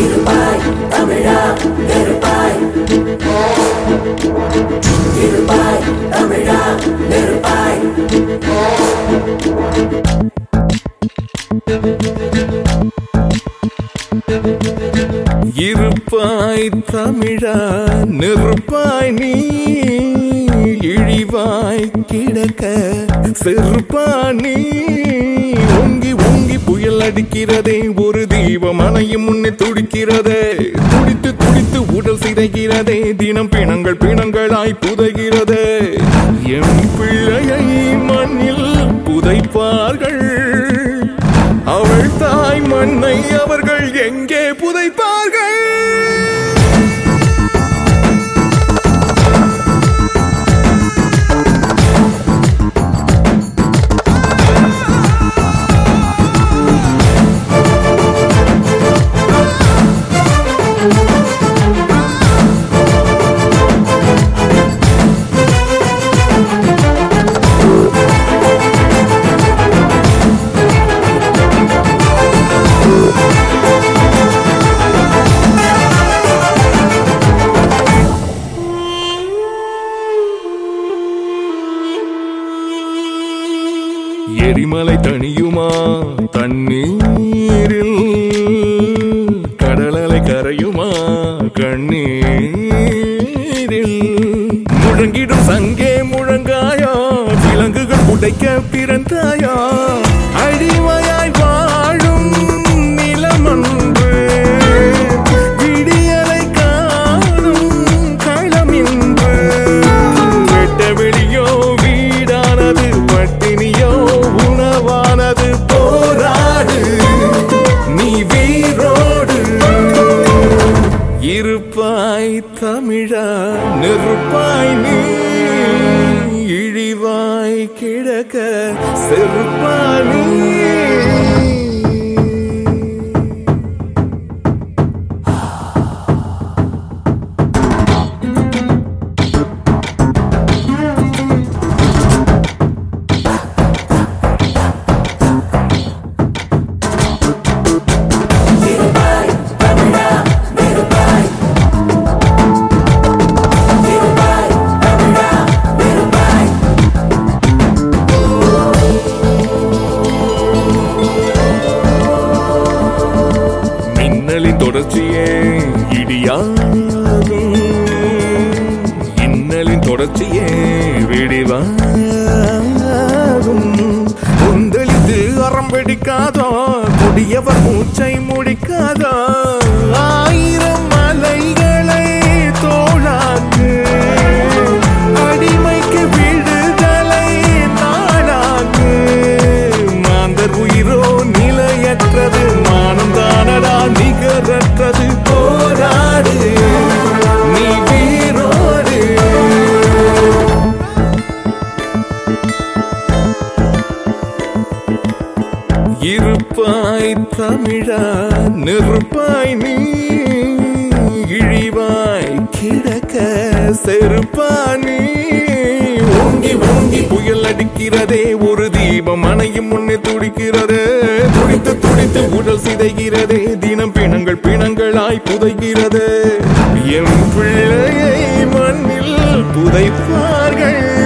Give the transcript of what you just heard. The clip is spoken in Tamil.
இருப்பாய் தமிழா நெருப்பாய் இருப்பாய் தமிழா நெருப்பாய் இருப்பாய் தமிழா நெருப்பாய் நீ இழிவாய் கிடக்க செருப்பா ஓங்கி ஓங்கி புயல் அடிக்கிறதே ஒரு தீபம் அணையும் முன்னே துடிக்கிறதே. துடித்து துடித்து உடல் சிதைகிறதே தினம் பிணங்கள் பிணங்களாய் புதைகிறதே. எம் பிள்ளையை மண்ணில் புதைப்பார்கள் மண்ணை அவர்கள் எங்கே புதைப்பார்கள்? எரிமலை தனியுமா தண்ணீரில் கடலலை கரையுமா? கண்ணீரில் முழங்கிடும் சங்கே முழங்காயா? விலங்குகள் உடைக்க பிறந்தாய்? தமிழா நெருப்பாய் நீ இழிவாய் கிடக்க செருப்பாய் இன்னலின் தொடர்ச்சியே விடிவாகும். கொந்தளித்து அறம் வெடிக்காதோ கொடியவர் மூச்சை முடிக்காதோ இருப்பாய் தமிழா நெருப்பாய் நீ இழிவாய் கிடக்க செருப்பானி நீ. ஓங்கி ஓங்கி புயல் அடிக்கிறதே ஒரு தீபம் அணையும் முன்னே துடிக்கிறது. துடித்து துடித்து உடல் சிதைகிறதே தினம் பிணங்கள் பிணங்களாய் புதைகிறது. எம் பிள்ளையை மண்ணில் புதைப்பார்கள்.